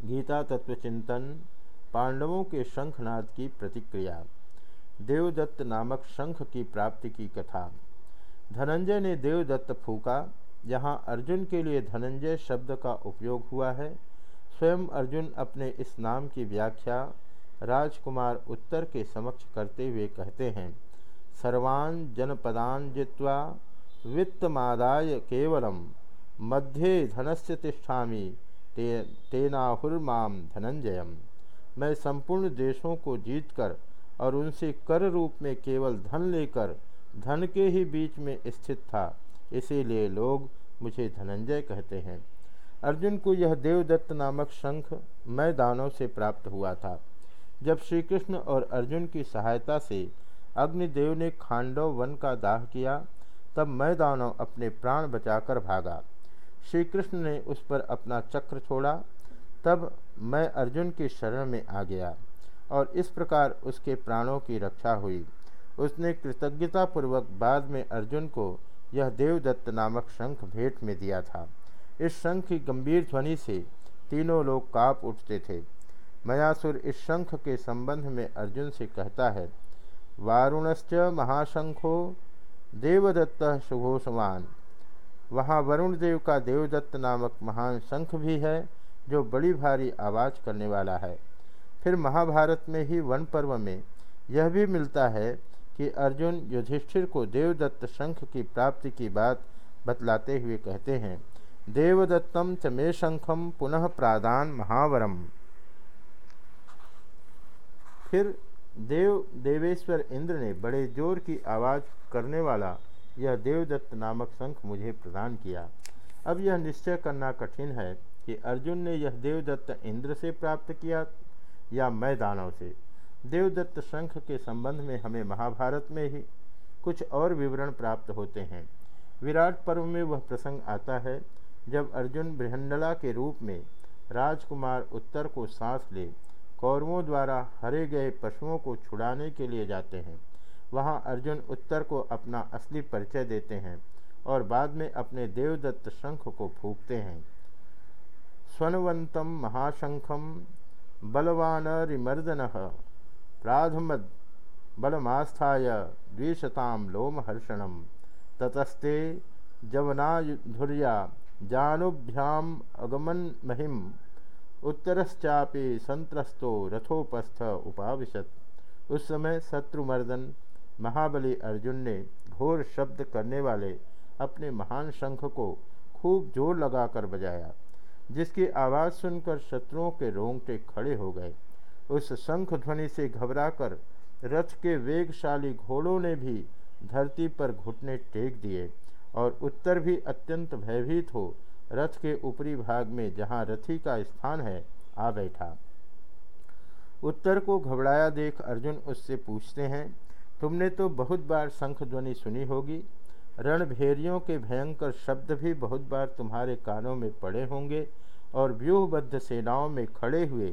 गीता तत्व चिंतन पांडवों के शंखनाद की प्रतिक्रिया, देवदत्त नामक शंख की प्राप्ति की कथा। धनंजय ने देवदत्त फूका, यहाँ अर्जुन के लिए धनंजय शब्द का उपयोग हुआ है। स्वयं अर्जुन अपने इस नाम की व्याख्या राजकुमार उत्तर के समक्ष करते हुए कहते हैं, सर्वान् जनपदान जित्वा वित्तमादाय केवलम, मध्य धनस्य तिष्ठामी ते तेनाहुर्माम धनंजयम। मैं संपूर्ण देशों को जीतकर और उनसे कर रूप में केवल धन लेकर धन के ही बीच में स्थित था, इसीलिए लोग मुझे धनंजय कहते हैं। अर्जुन को यह देवदत्त नामक शंख मैं दानव से प्राप्त हुआ था। जब श्री कृष्ण और अर्जुन की सहायता से अग्निदेव ने खांडव वन का दाह किया, तब मैं दानव अपने प्राण बचाकर भागा। श्री कृष्ण ने उस पर अपना चक्र छोड़ा। तब मैं अर्जुन की शरण में आ गया और इस प्रकार उसके प्राणों की रक्षा हुई। उसने कृतज्ञतापूर्वक बाद में अर्जुन को यह देवदत्त नामक शंख भेंट में दिया था। इस शंख की गंभीर ध्वनि से तीनों लोग काप उठते थे। मयासुर इस शंख के संबंध में अर्जुन से कहता है, वारुणश्च महाशंखो, देवदत्त शुभोषमान वहाँ वरुण देव का देवदत्त नामक महान शंख भी है, जो बड़ी भारी आवाज़ करने वाला है। फिर महाभारत में ही वन पर्व में यह भी मिलता है कि अर्जुन युधिष्ठिर को देवदत्त शंख की प्राप्ति की बात बतलाते हुए कहते हैं, देवदत्तम च मे शंखम पुनः प्रादान महावरम। फिर देव, देवेश्वर इंद्र ने बड़े ज़ोर की आवाज़ करने वाला यह देवदत्त नामक शंख मुझे प्रदान किया। अब यह निश्चय करना कठिन है कि अर्जुन ने यह देवदत्त इंद्र से प्राप्त किया या मैं दानव से। देवदत्त शंख के संबंध में हमें महाभारत में ही कुछ और विवरण प्राप्त होते हैं। विराट पर्व में वह प्रसंग आता है जब अर्जुन बृहंडला के रूप में राजकुमार उत्तर को सांस ले, कौरवों द्वारा हरे गए पशुओं को छुड़ाने के लिए जाते हैं। वहाँ अर्जुन उत्तर को अपना असली परिचय देते हैं और बाद में अपने देवदत्त शंख को फूकते हैं। स्वनवंतम महाशंखम बलवानरिमर्दन प्राधमद बलमास्थाय द्विशताम लोमहर्षणम ततस्ते जवनाधुर्या जानुभ्याम अगमन महिम उत्तरश्चापि संत्रस्तो रथोपस्थ उपाविशत। उस समय शत्रुमर्दन महाबली अर्जुन ने घोर शब्द करने वाले अपने महान शंख को खूब ज़ोर लगाकर बजाया, जिसकी आवाज़ सुनकर शत्रुओं के रोंगटे खड़े हो गए। उस शंख ध्वनि से घबराकर रथ के वेगशाली घोड़ों ने भी धरती पर घुटने टेक दिए और उत्तर भी अत्यंत भयभीत हो रथ के ऊपरी भाग में जहाँ रथी का स्थान है, आ बैठा। उत्तर को घबराया देख अर्जुन उससे पूछते हैं तुमने तो बहुत बार शंख ध्वनि सुनी होगी। रणभेरियों के भयंकर शब्द भी बहुत बार तुम्हारे कानों में पड़े होंगे और व्यूहबद्ध सेनाओं में खड़े हुए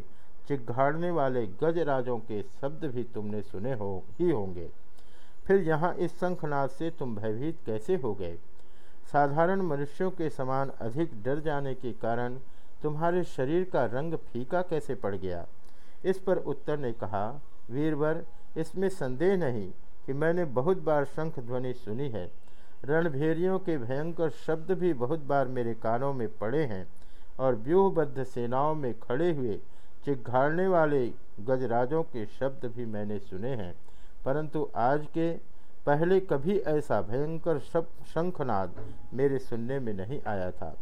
चिघाड़ने वाले गजराजों के शब्द भी तुमने सुने हो, ही होंगे। फिर यहाँ इस शंखनाद से तुम भयभीत कैसे हो गए? साधारण मनुष्यों के समान अधिक डर जाने के कारण तुम्हारे शरीर का रंग फीका कैसे पड़ गया? इस पर उत्तर ने कहा, वीरवर इसमें संदेह नहीं कि मैंने बहुत बार शंख ध्वनि सुनी है। रणभेरियों के भयंकर शब्द भी बहुत बार मेरे कानों में पड़े हैं और व्यूहबद्ध सेनाओं में खड़े हुए चिघाड़ने वाले गजराजों के शब्द भी मैंने सुने हैं। परंतु आज के पहले कभी ऐसा भयंकर शंखनाद मेरे सुनने में नहीं आया था।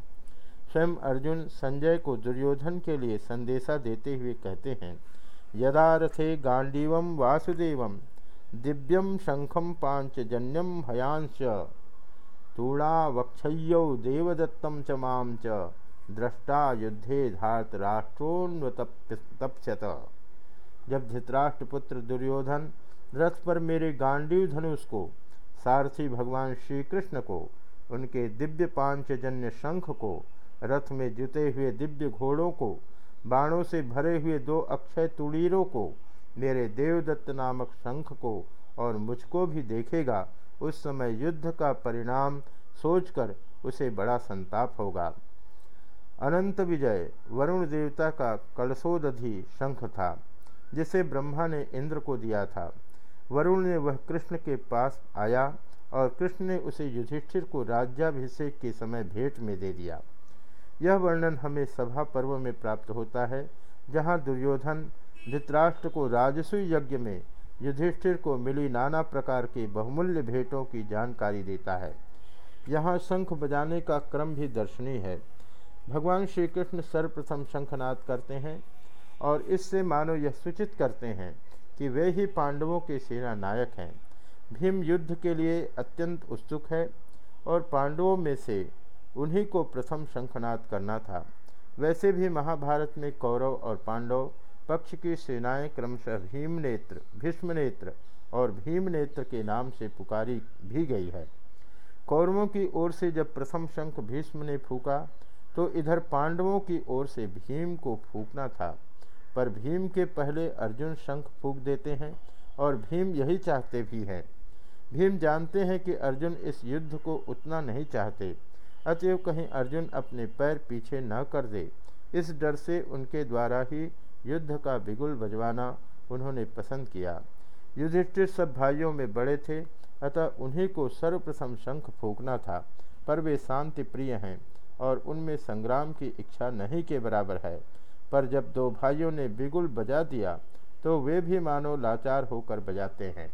स्वयं अर्जुन संजय को दुर्योधन के लिए संदेशा देते हुए कहते हैं यदा रथे गांडीव वासुदेव दिव्यम शंखम पांचजन्यम हयांश तूणावक्षय्यौ देवदत्तम च माम च दृष्टा युद्धे धातराष्ट्रोन्वतप्यत जब धृतराष्ट्रपुत्र दुर्योधन रथ पर मेरे गांडीव धनुष को सारथी भगवान श्री कृष्ण को उनके दिव्य पांचजन्य शंख को रथ में जुते हुए दिव्य घोड़ों को बाणों से भरे हुए दो अक्षय तुड़ीरों को, मेरे देवदत्त नामक शंख को और मुझको भी देखेगा, उस समय युद्ध का परिणाम सोचकर उसे बड़ा संताप होगा। अनंत विजय, वरुण देवता का कलशोदधि शंख था, जिसे ब्रह्मा ने इंद्र को दिया था। वरुण ने वह कृष्ण के पास आया और कृष्ण ने उसे युधिष्ठिर को राज्याभिषेक के समय भेंट में दे दिया। यह वर्णन हमें सभा पर्व में प्राप्त होता है, जहाँ दुर्योधन धृतराष्ट्र को राजसूय यज्ञ में युधिष्ठिर को मिली नाना प्रकार के बहुमूल्य भेंटों की जानकारी देता है। यहाँ शंख बजाने का क्रम भी दर्शनीय है। भगवान श्री कृष्ण सर्वप्रथम शंखनाद करते हैं और इससे मानो यह सूचित करते हैं कि वे ही पांडवों के सेना नायक हैं। भीम युद्ध के लिए अत्यंत उत्सुक है और पांडवों में से उन्हीं को प्रथम शंखनाद करना था। वैसे भी महाभारत में कौरव और पांडव, पक्ष की सेनाएँ क्रमशः भीमनेत्र, भीष्मनेत्र और भीमनेत्र के नाम से पुकारी भी गई है। कौरवों की ओर से जब प्रथम शंख भीष्म ने फूका तो इधर पांडवों की ओर से भीम को फूकना था। पर भीम के पहले अर्जुन शंख फूक देते हैं और भीम यही चाहते भी हैं। भीम जानते हैं कि अर्जुन इस युद्ध को उतना नहीं चाहते। अतएव कहीं अर्जुन अपने पैर पीछे न कर दे। इस डर से उनके द्वारा ही युद्ध का बिगुल बजवाना उन्होंने पसंद किया। युधिष्ठिर सब भाइयों में बड़े थे, अतः उन्हीं को सर्वप्रथम शंख फूकना था, पर वे शांति प्रिय हैं और उनमें संग्राम की इच्छा नहीं के बराबर है। पर जब दो भाइयों ने बिगुल बजा दिया तो वे भी मानो लाचार होकर बजाते हैं।